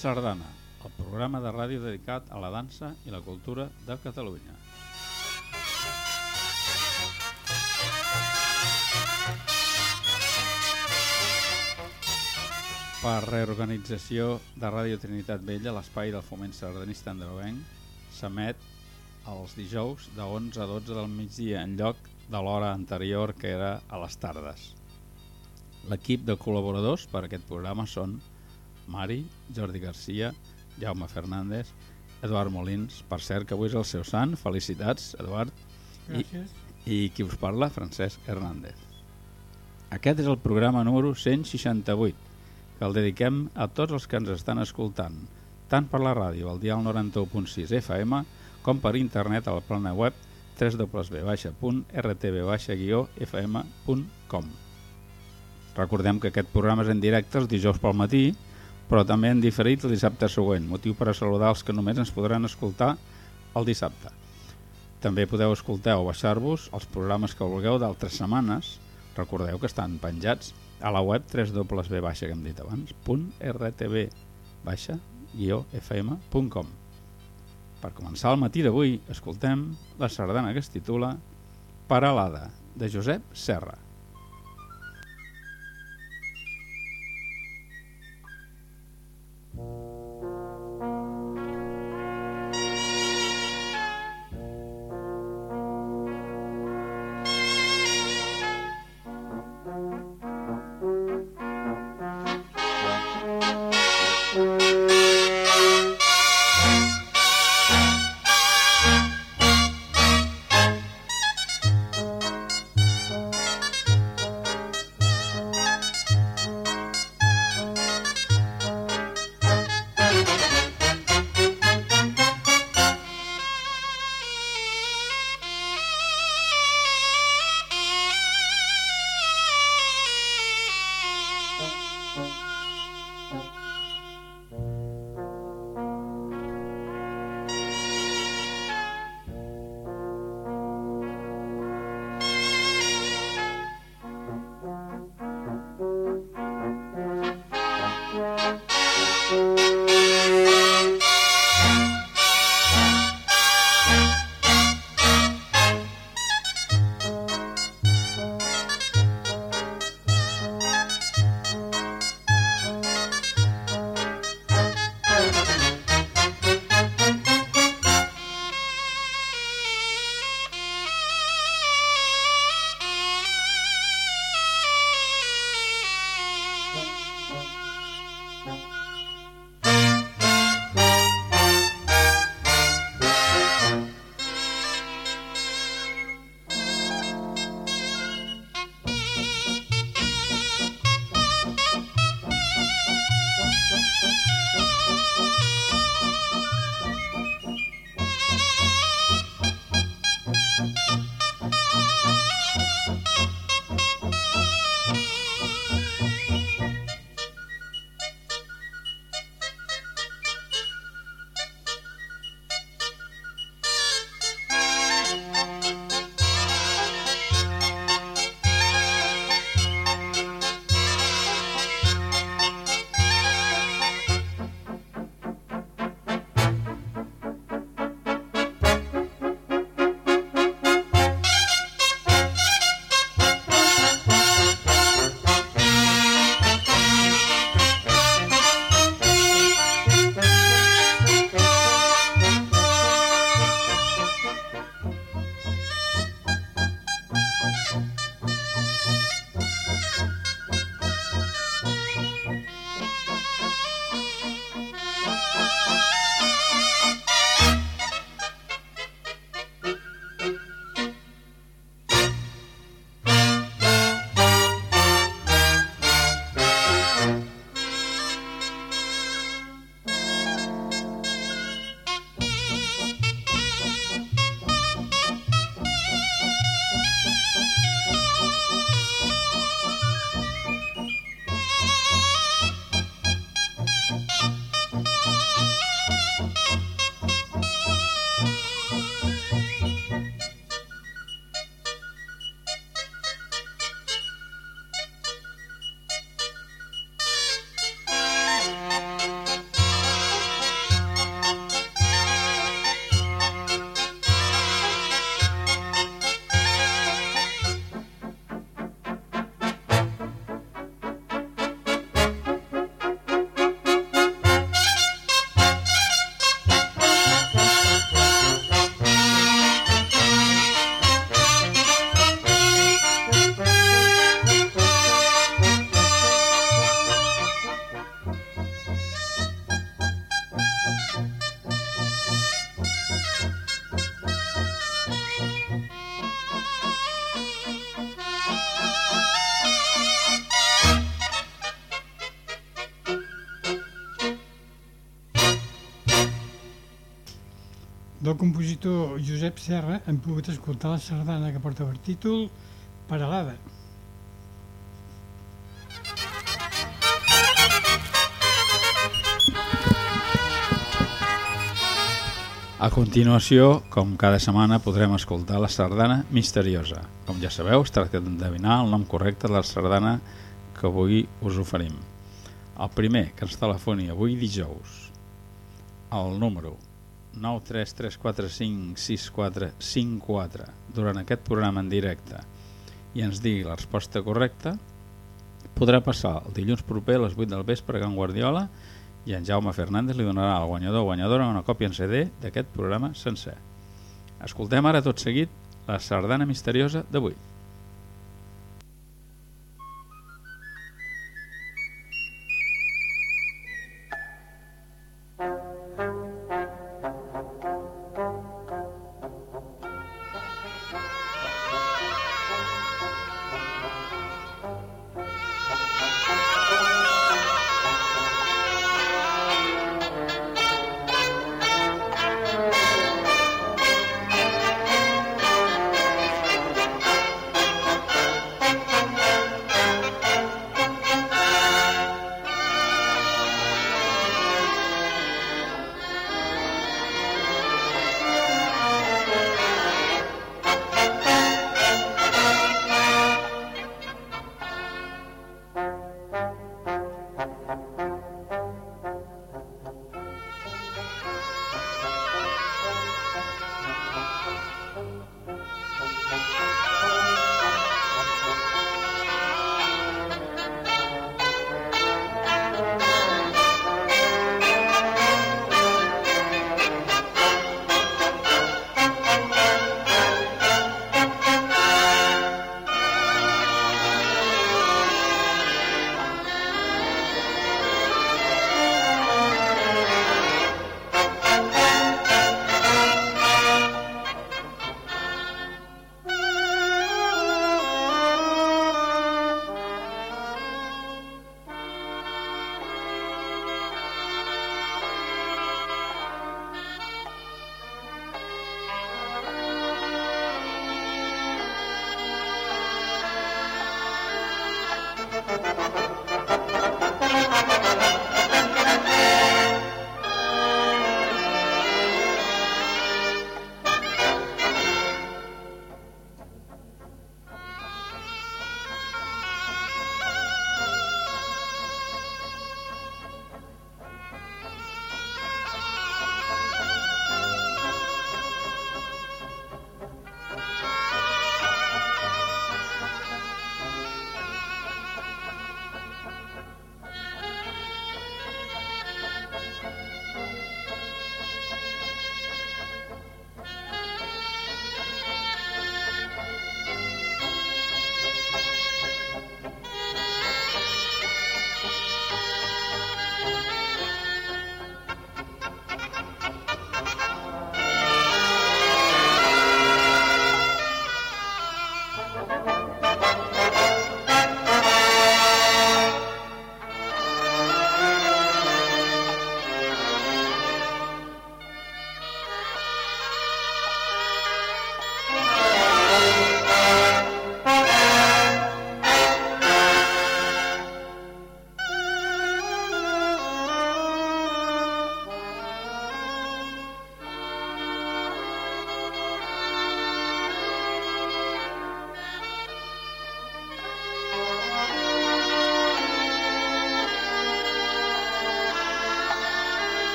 Sardana, el programa de ràdio dedicat a la dansa i la cultura de Catalunya. Per reorganització de Ràdio Trinitat Vella, l'espai del foment sardanista andreuenc s'emet els dijous de 11 a 12 del migdia en lloc de l'hora anterior que era a les tardes. L'equip de col·laboradors per aquest programa són Mari, Jordi Garcia, Jaume Fernández, Eduard Molins, per cert que avui és el seu sant, felicitats Eduard, Gràcies. i, i qui us parla, Francesc Hernández. Aquest és el programa número 168, que el dediquem a tots els que ens estan escoltant, tant per la ràdio al dial 91.6 FM com per internet a la plana web www.rtb-fm.com Recordem que aquest programa és en directe els dijous pel matí, però també en diferit el dissabte següent, motiu per a saludar els que només ens podran escoltar el dissabte. També podeu escoltar o baixar-vos els programes que vulgueu d'altres setmanes. Recordeu que estan penjats a la web www, que hem dit abans, .rtb-fm.com Per començar el matí d'avui, escoltem la sardana que es titula Paralada, de Josep Serra. Compositor Josep Serra hem pogut escoltar la sardana que porta per títol Paralada. A continuació, com cada setmana, podrem escoltar la sardana misteriosa. Com ja sabeu, es tracta d'endevinar el nom correcte de la sardana que avui us oferim. El primer que ens telefoni avui dijous, el número 933456454 durant aquest programa en directe i ens digui la resposta correcta, podrà passar el dilluns proper a les 8 del vespre a Can Guardiola i en Jaume Fernández li donarà al guanyador o guanyadora una còpia en CD d'aquest programa sencer. Escoltem ara tot seguit la sardana misteriosa d'avui.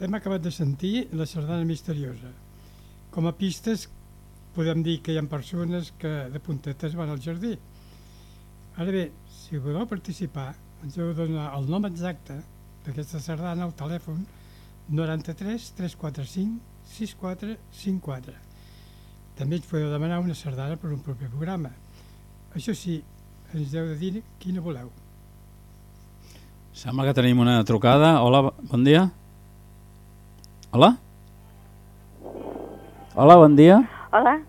Hem acabat de sentir la sardana misteriosa. Com a pistes podem dir que hi ha persones que de puntetes van al jardí. Ara bé, si voleu participar, ens heu de donar el nom exacte d'aquesta sardana al telèfon 93 345 6454. També ens podeu demanar una sardana per un propi programa. Això sí, ens heu de dir quina voleu. Sembla que tenim una trucada. Hola, bon dia. Hola? Hola, bon dia. Hola,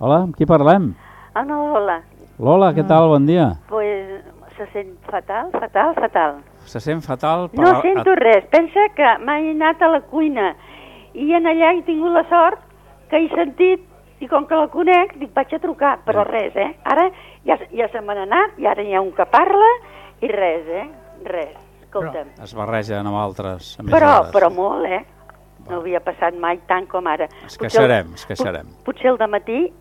Hola, amb qui parlem? Ana Lola. Lola, què tal? Bon dia. Pues se sent fatal, fatal, fatal. Se sent fatal? per No sento res. Pensa que m'he anat a la cuina i en allà he tingut la sort que he sentit i com que la conec, dic, vaig a trucar, però res, eh? Ara ja, ja se m'han anat i ara hi ha un que parla i res, eh? Res. Escolta'm. Es barregen amb altres Però, emissores. però molt, eh? No havia passat mai tant com ara. Es queixarem, es queixarem. pot- Potser el de matí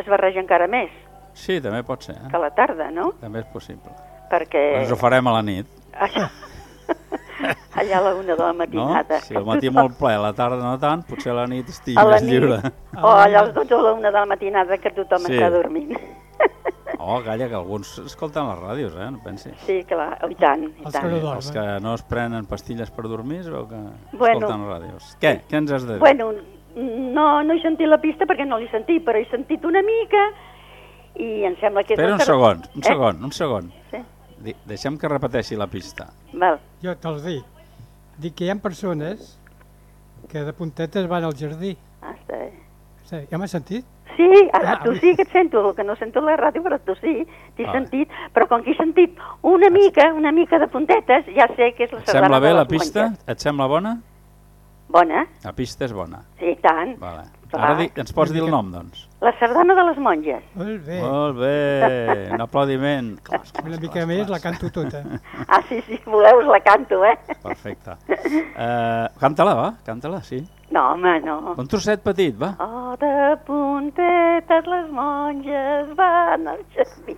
es barreja encara més Sí, també pot ser. que Eh? a la tarda, no? També és possible. Perquè... Ens ho farem a la nit, Això. Allà a la una de la no? matinada. Si el matí molt ple, a la tarda no tant, potser a la nit estigui més lliure. o allà a les 12 o a la una de la matinada que tothom Sí. està dormint. Oh, calla, que alguns escolten les ràdios, eh? No pensis. Sí, clar, i tant, i Els tant. que no dormen. Els que no es prenen pastilles per dormir es veu que Bueno. escolten ràdios. Què? Què ens has de dir? Bueno, no, no he sentit la pista perquè no l'he sentit, però he sentit una mica i em sembla que... Espera un segon, un Eh? segon, un segon. Sí, Deixem que repeteixi la pista. val. Jo te'ls dic. Dic que hi ha persones que de puntetes van al jardí. Ah, està bé. Sí, ja m'has sentit? Sí, ara Ah, tu avui- sí que et sento, el que no sento a la ràdio, però tu sí, t'he Ah. sentit. Però com que he sentit una mica, una mica de puntetes, ja sé que és la Et sardana sembla bé la pista? Et sembla bona? Bona, La pista és bona. sí, i tant. Vale. Clar. Ara di, ens pots dir el nom, doncs? La sardana de les monges. Molt bé. Molt bé, un aplaudiment. Clas, clas, Una clas, mica més clas. la canto tota. Ah, sí, sí, si voleu us la canto, eh? Perfecte. Uh, Canta-la, va, canta-la, sí. No, home, no. Un trosset petit, va. Oh, de puntetes les monges van al jardí.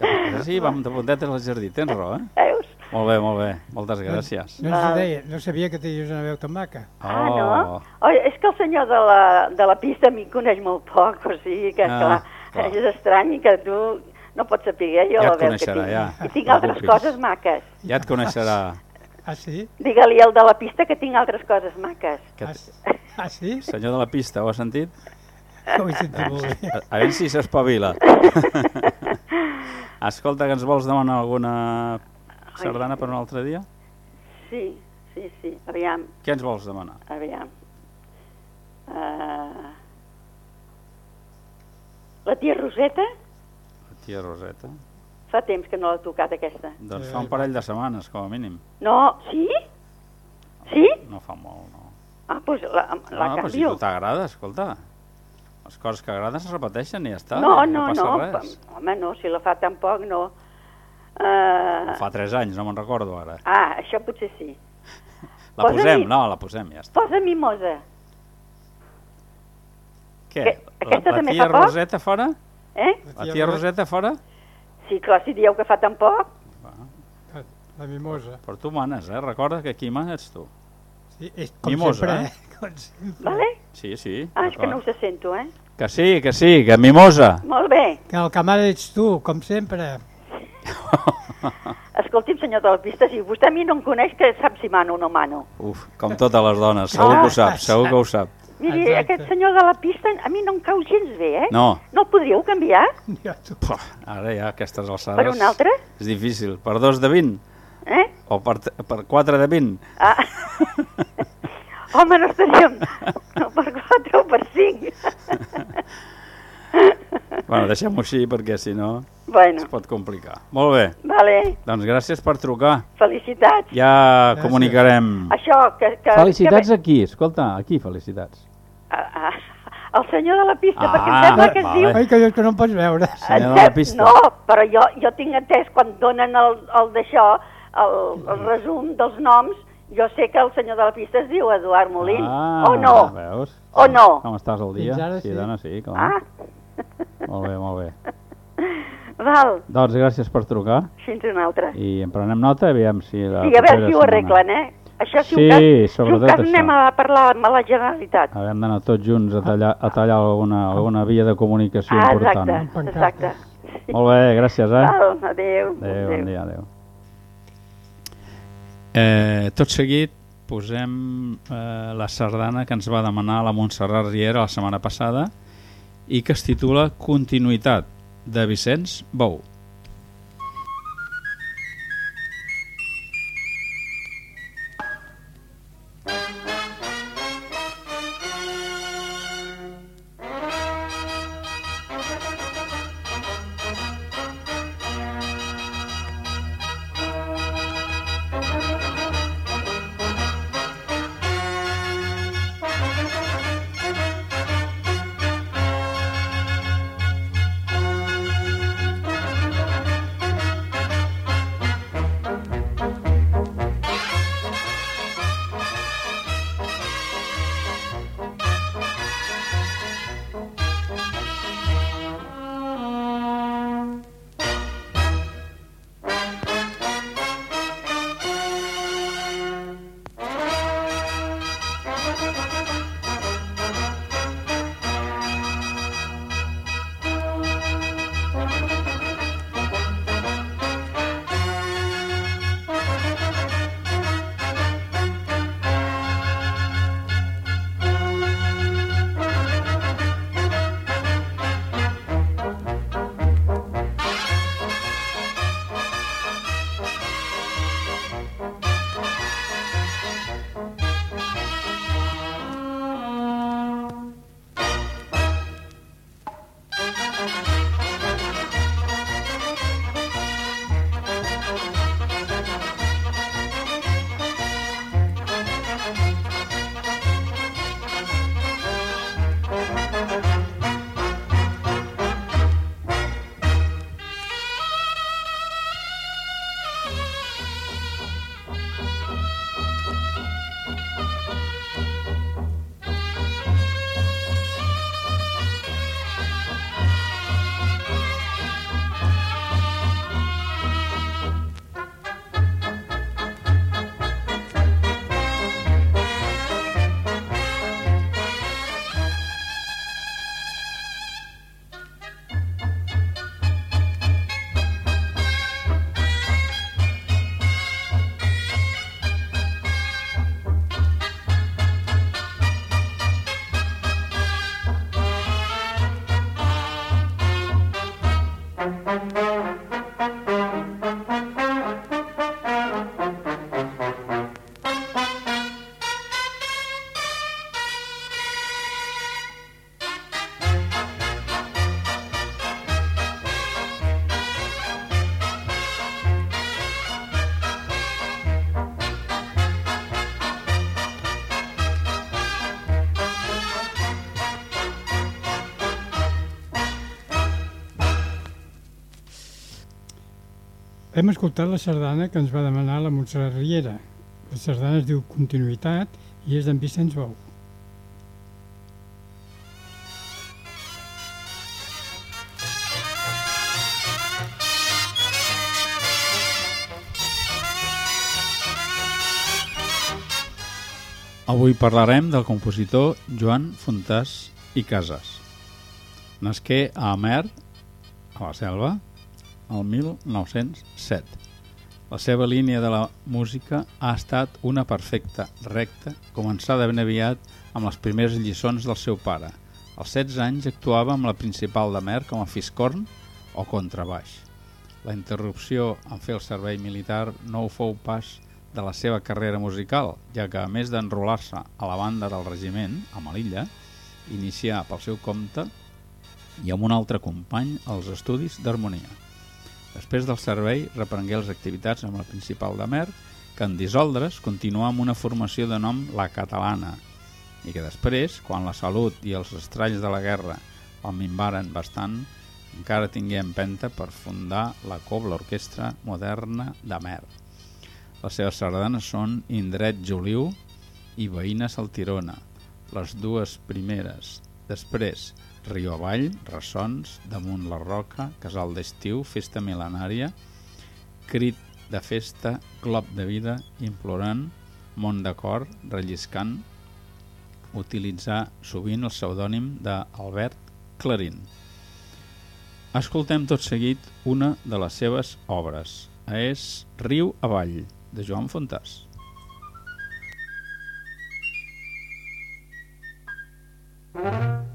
De, sí, vam de puntetes al jardí, tens raó, eh? Veus? Molt bé, molt bé, moltes gràcies. No, ens deia, no sabia que tenies una veu tan maca. Ah, no? Oh. Oh, és que el senyor de la, de la pista a mi em coneix molt poc, o sigui que, Ah, clar, clar. és estrany que tu no pots saber jo Ja la veu que tinc. ja. I tinc No altres preocupis. coses maques. Ja et coneixerà. Ah, sí? Digue-li al de la pista que tinc altres coses maques. Que Ah, ah, sí? senyor de la pista, ho has sentit? Ho he sentit molt bé. A, a veure si s'espavila. Escolta, que ens vols demanar alguna sardana per un altre dia? Sí, sí, sí, aviam, Què ens vols demanar? aviam. Uh... La tia Roseta, La tia Roseta? fa temps que no l'ha tocat aquesta. Doncs fa un parell de setmanes, com a mínim. No, sí? Sí? No fa molt, no. Ah, doncs la, la no, però si canvio. tu t'agrada, escolta. Les coses que agraden es repeteixen i ja està. No, no no, passa no, res. pa- home, no, si la fa tan poc, no. Uh, Fa 3 anys, no me'n recordo ara. ah, això potser sí. La Posa-li- posem? No, la posem, ja està. Posa mimosa. Què? Que- aquesta la, la també tia fa poc? Roseta fora? Eh? La tia Roseta fora? Sí, clar, si dieu que fa tan poc. Va, La mimosa. però tu manes, eh? Recorda que qui mana ets tu. Sí, és com Mimosa, sempre, eh? eh? Com sempre. Vale? Sí, sí. Ah, és que no us sento, eh? Que sí, que sí, que mimosa. Molt bé. Que el camara ets tu, com sempre. Escolti'm, senyor de la pista, si vostè a mi no em coneix, que sap si mano o no mano. Uf, com totes les dones, segur que ho sap, segur que ho sap. Miri, Exacte. aquest senyor de la pista a mi no em cau gens bé, eh? No, No el podríeu canviar Ja. Puh, ara ja aquestes alçades... per un altre? És difícil. Per dos de 20? Eh? O per, per quatre de 20? Ah. Home, no estaríem per 4 o per 5. Bueno, deixem-ho així perquè si no bueno, es pot complicar. Molt bé, vale, doncs gràcies per trucar. felicitats. Ja Gràcies. comunicarem. Això, que... que Felicitats que, aquí, escolta, aquí felicitats. ah, ah, el senyor de la pista, Ah, perquè em sembla que es vale. diu... Ai, que que no em pots veure. Senyor de la pista. No, però jo, jo tinc entès quan donen el, el d'això, el, el resum dels noms, jo sé que el senyor de la pista es diu Eduard Molins. Ah, o no? Veus? O no? Com estàs al dia? Fins ara sí, sí. dona, sí, clar. Ah, Molt bé, molt bé. val, Doncs gràcies per trucar fins una altra. i en prenem nota, aviam si la Sí, a veure si ho arreglen, eh? Això si Sí, un cas, si un sobretot cas això. anem a parlar amb la Generalitat. Havíem d'anar tots junts a tallar, a tallar alguna, alguna via de comunicació Ah, important. exacte, exacte. Molt bé, gràcies, eh? Val, adéu. Adéu, bon dia, adéu. Eh, tot seguit posem eh, la sardana que ens va demanar la Montserrat Riera la setmana passada i que es titula Continuïtat, de Vicenç Bou. Hem escoltat la sardana que ens va demanar la Montserrat Riera. La sardana es diu Continuïtat i és d'en Vicenç Bou. Avui parlarem del compositor Joan Fontàs i Casas. Nasqué a Amer, a la Selva, el 1907. La seva línia de la música ha estat una perfecta recta, començada ben aviat amb les primeres lliçons del seu pare. Als 16 anys actuava amb la principal d'Amer com a fiscorn o contrabaix. La interrupció en fer el servei militar no ho fou pas de la seva carrera musical, ja que a més d'enrolar-se a la banda del regiment, a Melilla, inicià pel seu compte i amb un altre company els estudis d'harmonia. Després del servei reprengué les activitats amb la principal de Mer, que en dissoldre's continuà amb una formació de nom La Catalana, i que després, quan la salut i els estralls de la guerra el minvaren bastant, encara tingué empenta per fundar la Cobla Orquestra Moderna de Mer. Les seves sardanes són Indret Juliu i Veïna Saltirona, les dues primeres. Després, Riu Avall, Ressons, Damunt la Roca, Casal d'Estiu, Festa Milenària, Crit de Festa, Glop de Vida, Implorant, món de cor, relliscant, utilitzar sovint el pseudònim d'Albert Clarín. Escoltem tot seguit una de les seves obres. És Riu avall, de Joan Fontàs. Hem,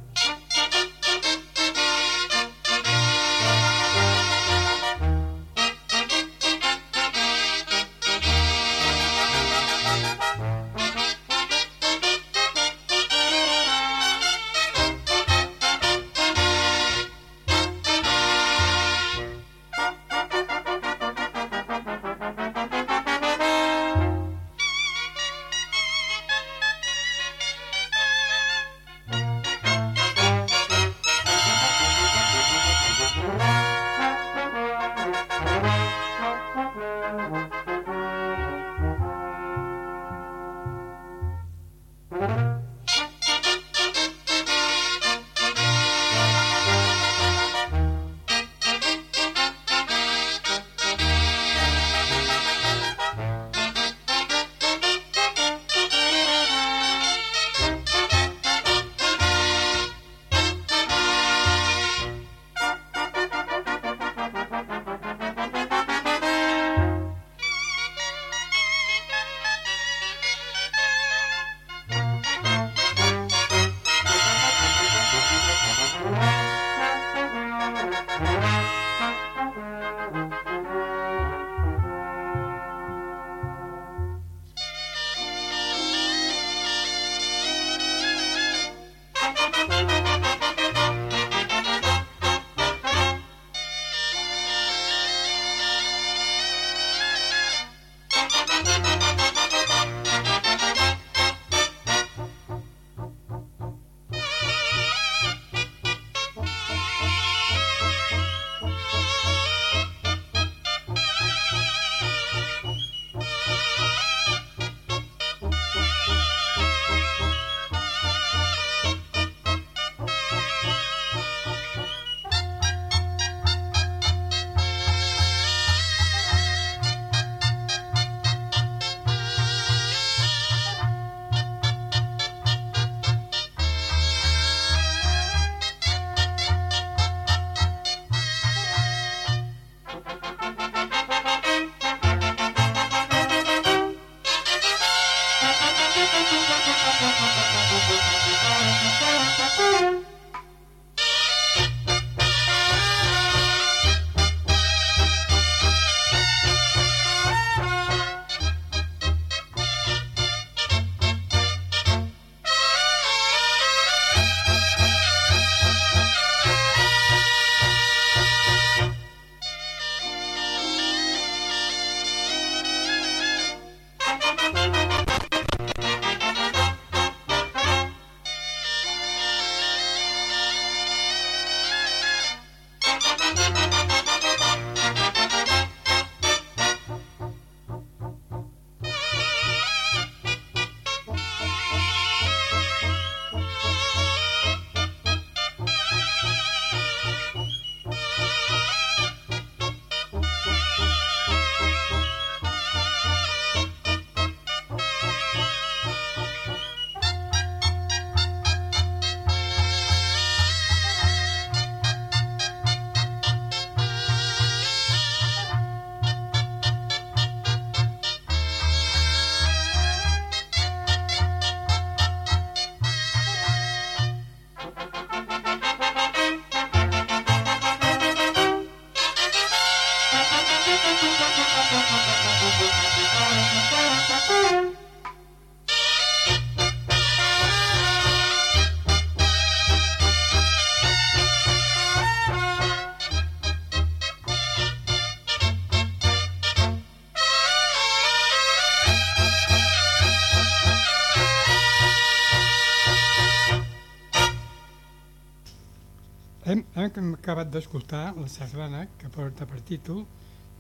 acabat d'escoltar la sardana que porta per títol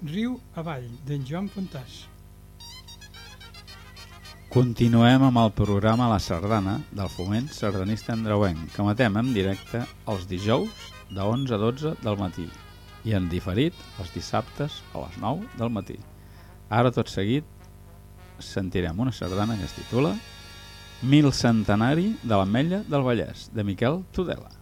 Riu avall, d'en Joan Fontàs. Continuem amb el programa La Sardana del Foment Sardanista Andreuenc, que matem en directe els dijous de 11 a 12 del matí i en diferit els dissabtes a les 9 del matí. Ara tot seguit sentirem una sardana que es titula Mil centenari de l'Ametlla del Vallès, de Miquel Tudela.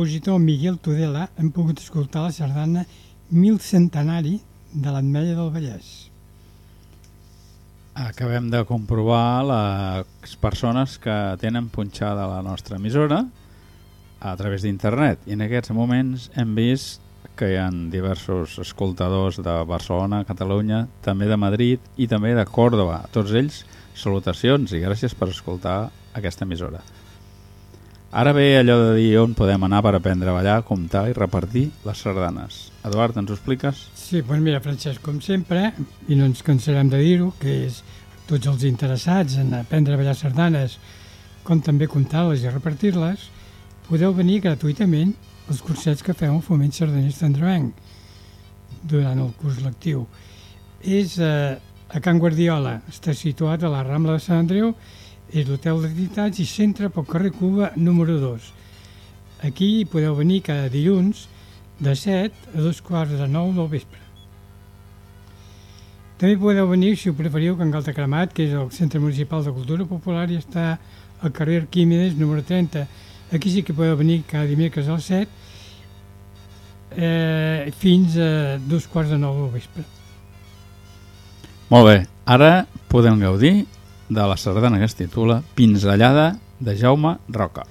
Compositor Miguel Tudela hem pogut escoltar la sardana Mil Centenari de l'Ametlla del Vallès. acabem de comprovar les persones que tenen punxada la nostra emissora a través d'internet i en aquests moments hem vist que hi ha diversos escoltadors de Barcelona, Catalunya, també de Madrid i també de Còrdoba. Tots ells, salutacions i gràcies per escoltar aquesta emissora. Ara ve allò de dir on podem anar per aprendre a ballar, comptar i repartir les sardanes. Eduard, ens ho expliques? Sí, doncs mira, Francesc, com sempre, i no ens cansarem de dir-ho, que és tots els interessats en aprendre a ballar sardanes, com també comptar-les i repartir-les, podeu venir gratuïtament els cursets que fem al Foment Sardanista Andrevenc durant el curs lectiu. És eh, a Can Guardiola, està situat a la Rambla de Sant Andreu, és l'hotel d'entitats i centre pel carrer Cuba número 2. Aquí podeu venir cada dilluns de 7 a dos quarts de 9 del vespre. També podeu venir, si ho preferiu, a Can Galta Cremat, que és el Centre Municipal de Cultura Popular i està al carrer Arquímedes número 30. Aquí sí que podeu venir cada dimecres a les 7 eh, fins a dos quarts de nou del vespre. Molt bé, ara podem gaudir de la sardana que es titula Pinzellada de Jaume Roca.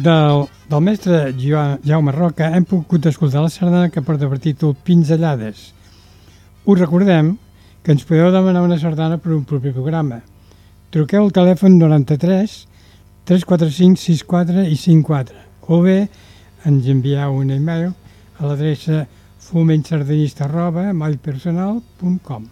Del, del mestre Jaume Roca hem pogut escoltar la sardana que porta per títol Pinzellades. Us recordem que ens podeu demanar una sardana per un proper programa. Truqueu al telèfon 93 345 64 i 54 o bé ens envieu un e-mail a l'adreça fomentsardanista arroba mallpersonal.com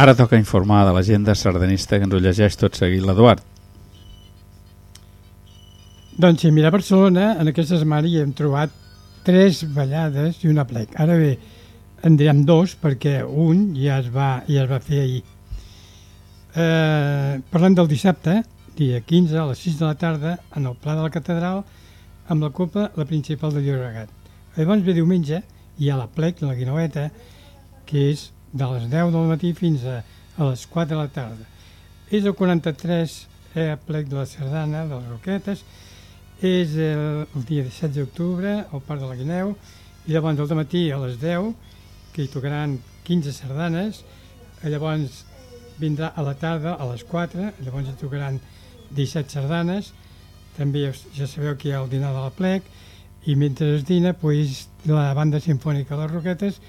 Ara toca informar de l'agenda sardanista que ens ho llegeix tot seguit l'Eduard. Doncs sí, mira, a Barcelona en aquesta setmana hi hem trobat tres ballades i una plec. Ara bé, en direm dos perquè un ja es va, ja es va fer ahir. Eh, parlem del dissabte, dia 15 a les 6 de la tarda, en el Pla de la Catedral, amb la Copa la Principal de Llobregat. Llavors ve diumenge, hi ha la plec, la guineueta, que és de les 10 del matí fins a, a les 4 de la tarda. És el 43 eh, plec de la Sardana, de les Roquetes, és el, el dia 17 d'octubre al Parc de la Guineu, i llavors al matí a les 10, que hi tocaran 15 sardanes, llavors vindrà a la tarda a les 4, llavors hi tocaran 17 sardanes, també ja sabeu que hi ha el dinar de la plec, i mentre es dina, pues, la banda sinfònica de les Roquetes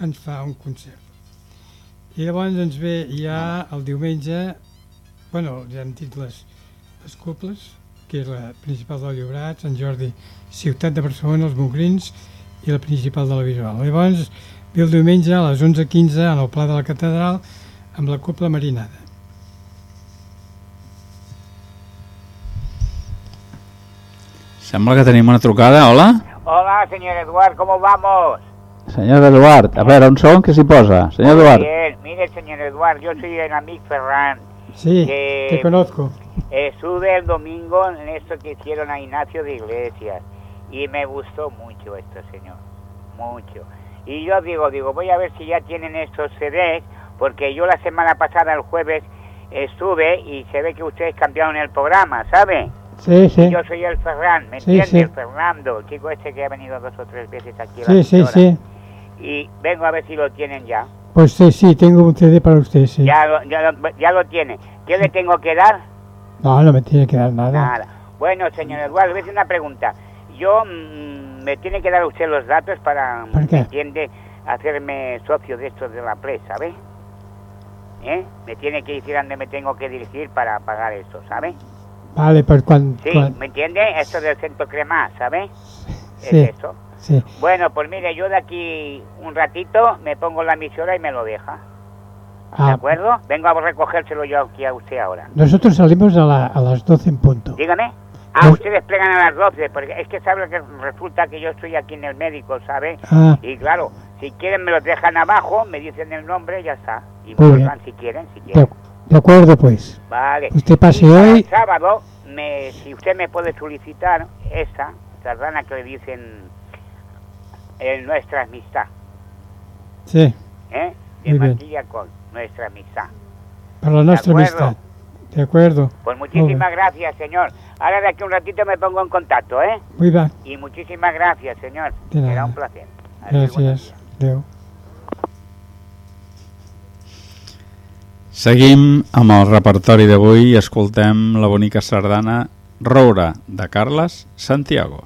ens fa un concert. I llavors ens ve ja el diumenge, bueno, ja hem dit les, les cobles, que és la principal del Llobrat, Sant Jordi, Ciutat de Barcelona, els Mogrins i la principal de la Visual. Llavors ve el diumenge a les 11.15 en el Pla de la Catedral amb la copla marinada. Sembla que tenim una trucada, hola? Hola, señor Eduard, ¿cómo vamos? Senyor Eduard, a veure, on som que s'hi posa? Senyor Eduard. Bien, yo soy el amigo Ferran. Sí, Que- te conozco. Eh, Estuve el domingo en esto que hicieron a Ignacio de Iglesias y me gustó mucho esto, señor, mucho. Y yo digo, digo, voy a ver si ya tienen estos CDs, porque yo la semana pasada, el jueves, estuve y se ve que ustedes cambiaron el programa, ¿sabe? Sí, sí. Yo soy el Ferran, ¿me Sí, entiende? sí. El Fernando, el chico este que ha venido dos o tres veces aquí a la Sí, sí, sí. Y vengo a ver si lo tienen ya. Pues sí, sí, tengo un CD para usted, sí. Ya lo, ya lo, ya lo tiene. ¿Qué le tengo que dar? No, no me tiene que dar nada. Nada. Bueno, señor Eduardo, voy a hacer una pregunta. Yo, mm, me tiene que dar usted los datos para, ¿Por qué? ¿me entiende? Hacerme socio de estos de la presa, ¿sabe? ¿Eh? Me tiene que decir a dónde me tengo que dirigir para pagar esto, ¿sabe? Vale, pues cuando... Sí, ¿me entiende? Esto del centro crema, ¿sabe? Sí. Es eso. Sí. Bueno, pues mire, yo de aquí un ratito me pongo la emisora y me lo deja. ¿De Ah, acuerdo? Vengo a recogérselo yo aquí a usted ahora. nosotros salimos a, la- a las 12 en punto. Dígame. Ah, No. ustedes plegan a las 12, porque es que sabe que resulta que yo estoy aquí en el médico, ¿sabe? Ah, Y claro, si quieren me los dejan abajo, me dicen el nombre ya está. Y me dan si quieren, si quieren. de acuerdo, pues. Vale. Usted pase Y hoy. el sábado, me, si usted me puede solicitar esa sardana que le dicen el Nuestra Amistad, Sí, ¿eh? De Muy bien. Con Nuestra Amistad. para la nuestra acuerdo. amistad. De acuerdo. Pues muchísimas gracias, señor. Ahora de aquí un ratito me pongo en contacto, ¿eh? Muy bien, Y muchísimas gracias, señor. De nada. Será un placer. Adiós, gracias. Adéu. Seguim amb el repertori d'avui i escoltem la bonica sardana Roure, de Carles Santiago.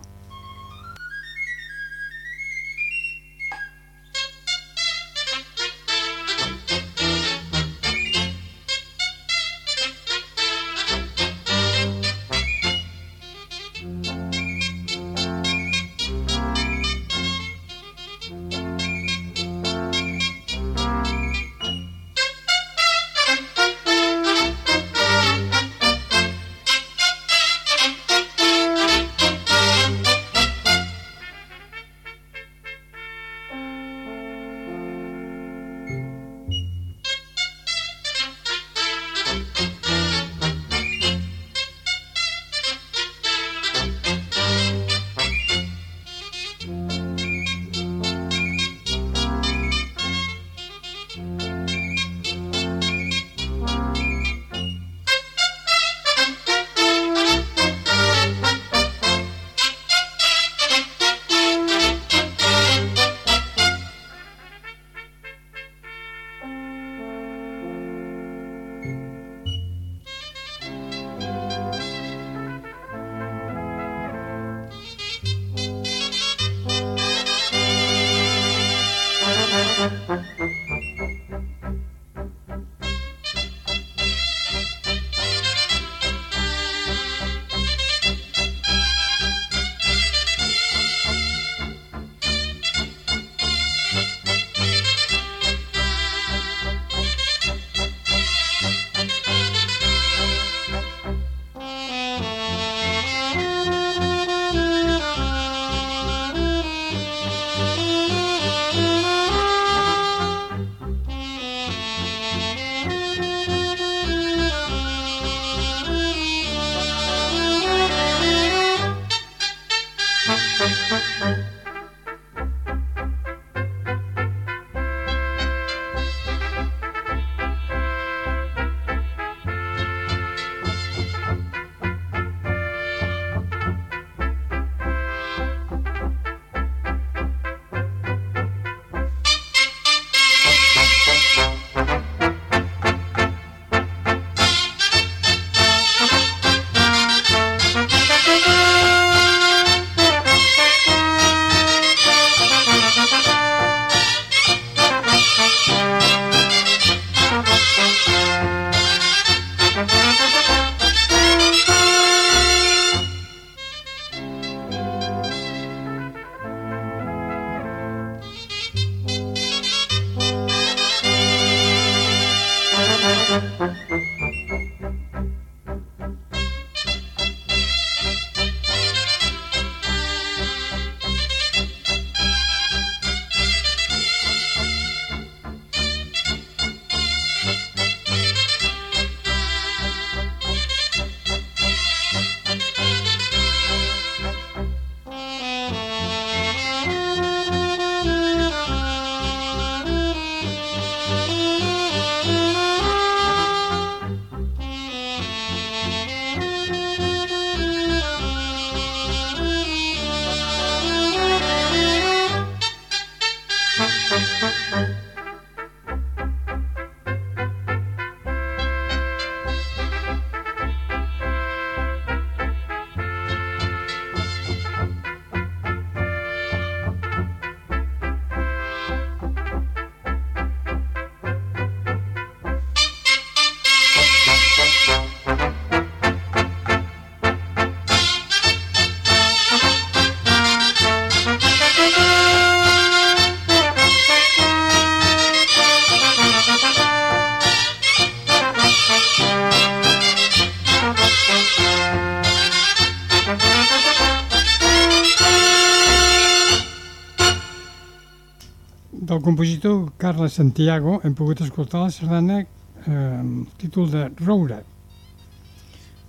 Compositor Carles Santiago hem pogut escoltar la sardana eh, amb el títol de Roure.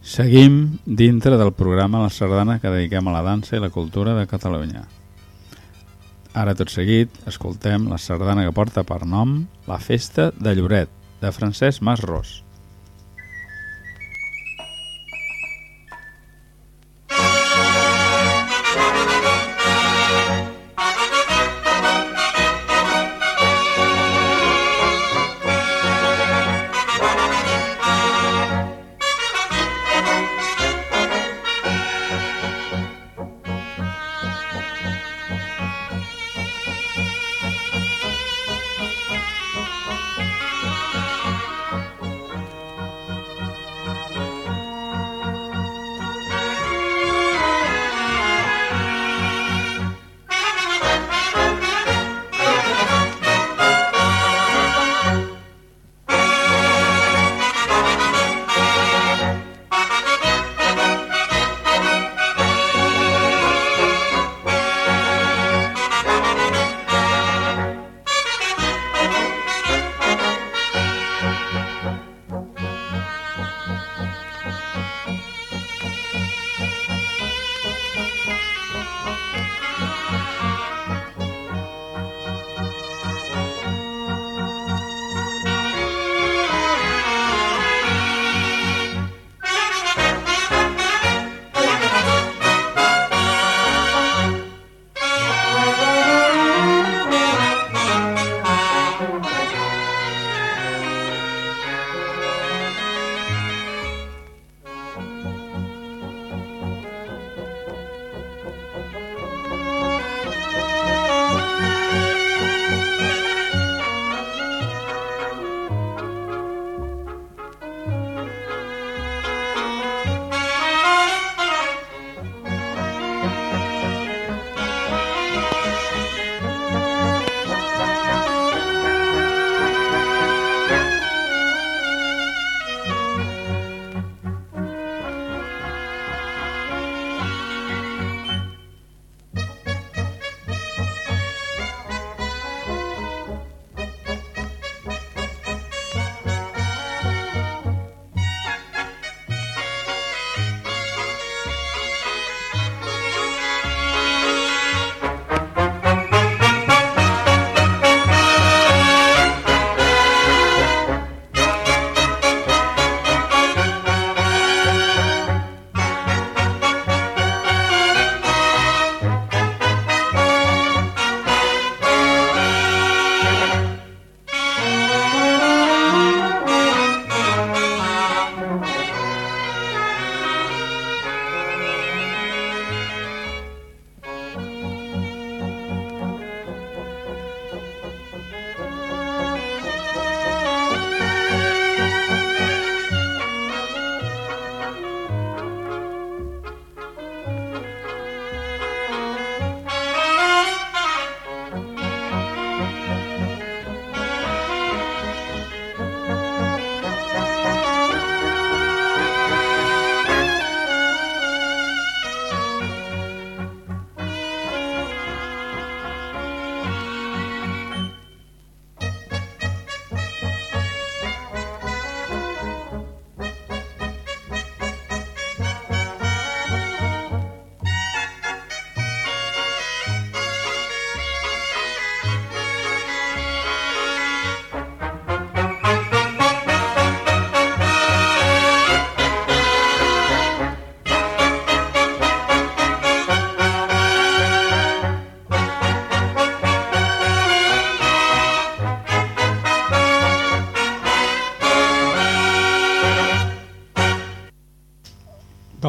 Seguim dintre del programa La Sardana que dediquem a la dansa i la cultura de Catalunya. Ara tot seguit escoltem la sardana que porta per nom La Festa de Lloret, de Francesc Mas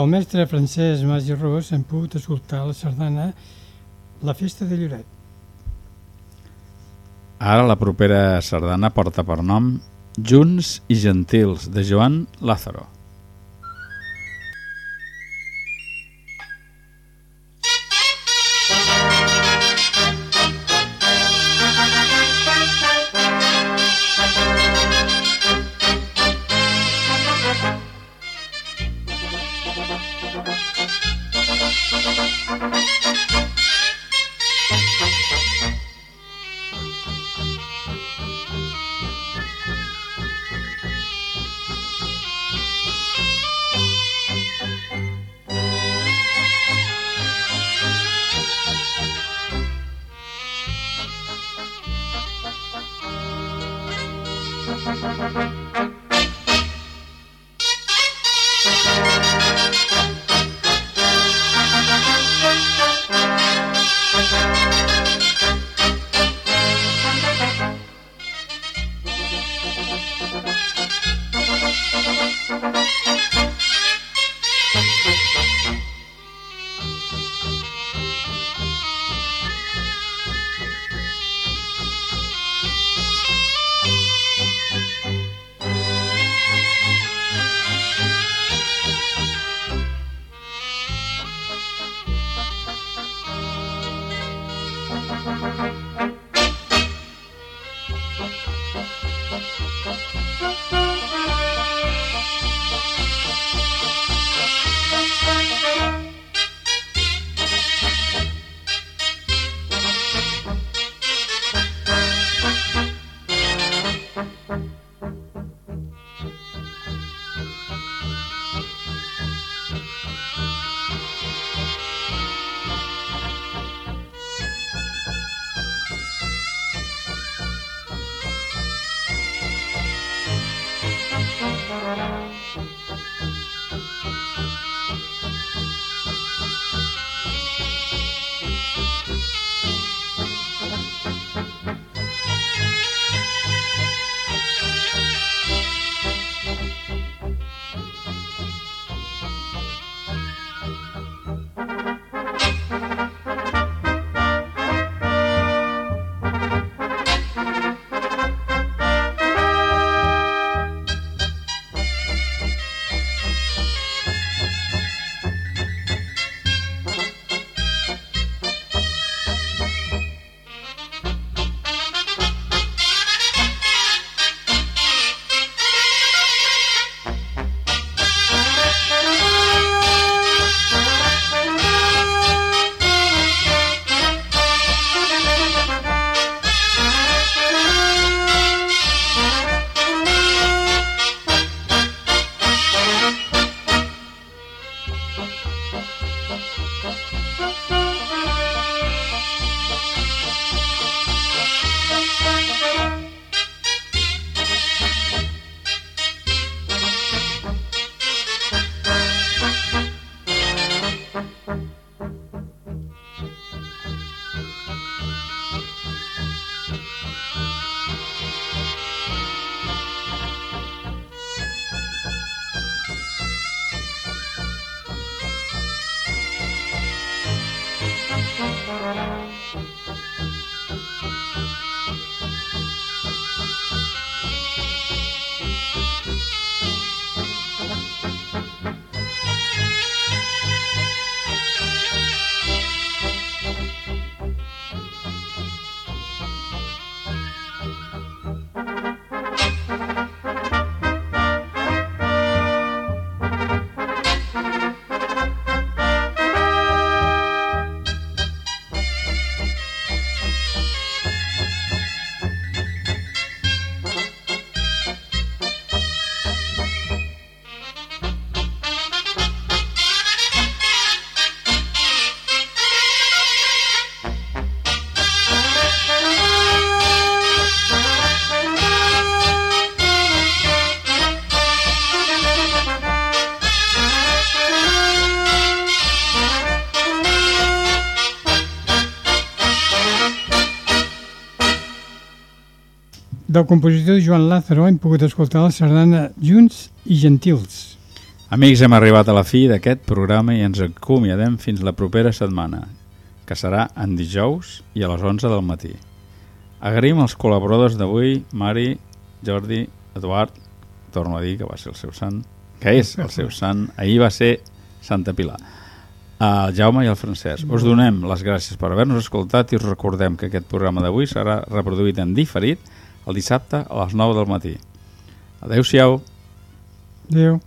Del mestre Francesc Mas i Ros hem pogut escoltar la sardana La festa de Lloret. Ara la propera sardana porta per nom Junts i Gentils, de Joan Lázaro. Del compositor Joan Lázaro hem pogut escoltar la sardana Junts i Gentils. Amics, hem arribat a la fi d'aquest programa i ens acomiadem fins la propera setmana, que serà en dijous i a les 11 del matí. Agraïm els col·laboradors d'avui, Mari, Jordi, Eduard, torno a dir que va ser el seu sant, que és el seu sant, ahir va ser Santa Pilar. El Jaume i el Francesc. Us donem les gràcies per haver-nos escoltat i us recordem que aquest programa d'avui serà reproduït en diferit el dissabte a les 9 del matí. Adéu-siau. Adéu.